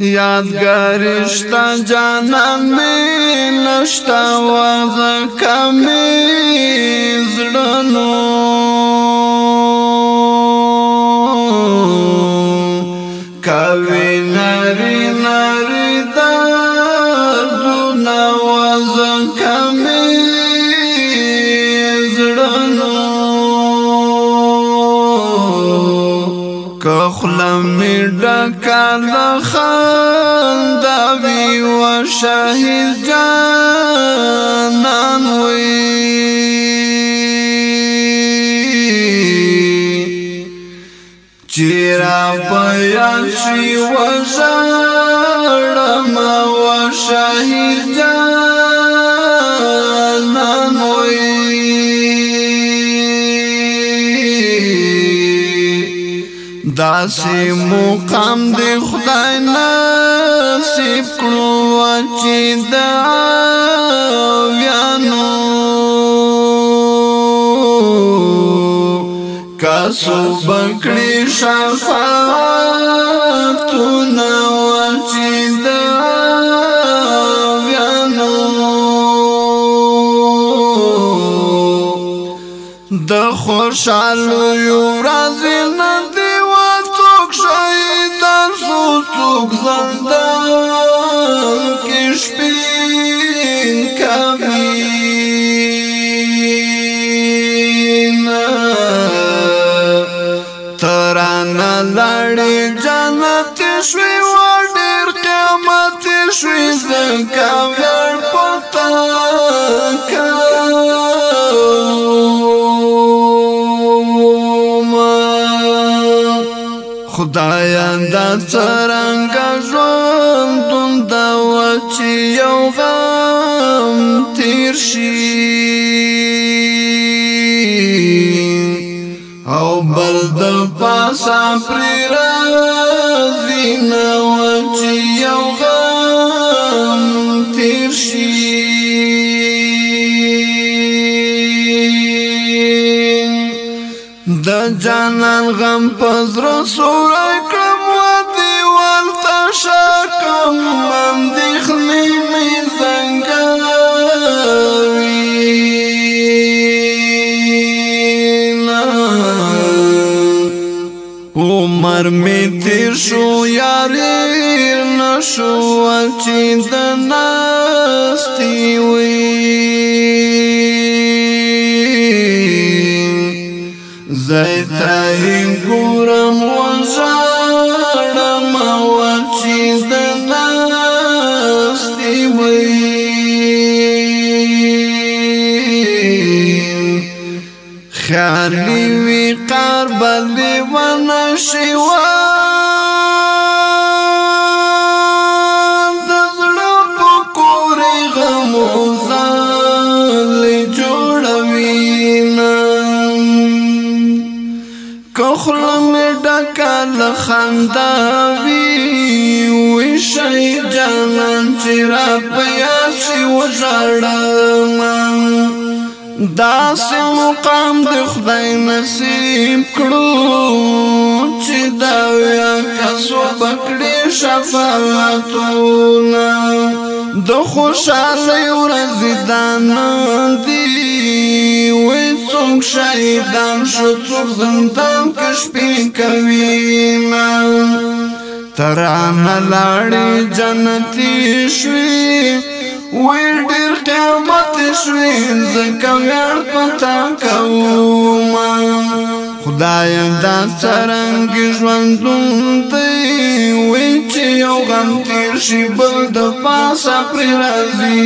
یادگارشتا جانان می نشتا وغ کمی زړنو کوي نری نری دردونه وغ کمی زړنو که خلمی ډکا لخندا وی و شهید جانان وی چیرا پیان شي و زړم و شهید جانان دا سی مقام دی خدای نصیب کړو چې دا ویانو کاسو بکړی شفاعت نو چې دا ویانو د خوشالو یو راز نه Toplandan güç bin kamina Taranaları cenneti şvi var der kıyameti şvi zıkkavya خدایا دا څنګه ژوند دا وچی یو غم تیر شي او بل د پاسا پر راځي نو جانان غم پزر سور کړم و دیوال ته شکم من دخلی می زنګوي عمر می تیر شو یاري نشو چې د ناستی وي زیتایم ګورم وژاړم او چې د ناستې وي خیالي وي قربلي ونشي وای خله مې ډکل خندا وی وشي جانان چې را پیاسي وژړم دا سه مقام د خدای نصیب کړو چې دا یا کسو پکړې شفاعتونه د خوشاله ورځې دان دی مونږ شهیدان شو څوک زندان کې شپې کوي ترانه لاړې جنتی شوي وی ډېر قیامت شوي ځکه ویاړ پتا کوم خدای دا څرنګ ژوندون دی وی چې یو غم تیر شي بل د پاسه پرې راځي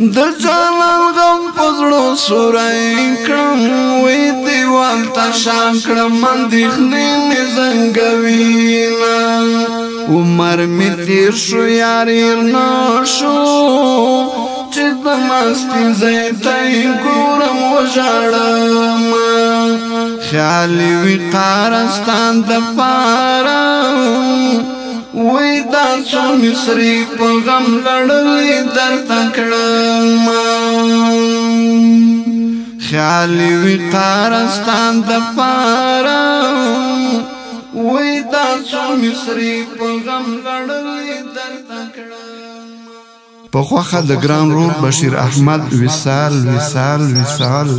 د جانان غم پزړو سورای کړم وې دیوال ته شان کړم من دښنې نه زنګوي عمر می تیر شو یار نه شو چې د مستی زیتای ګورم وژړم خیال وی قارستان د پاره وای دا څو مصری په غم لړلې درته کړم خیال وی قارستان د پارا وای دا څو مصری په غم لړلې درته کړم په خوخه د ګران رور بشیر احمد وصال وصال وصال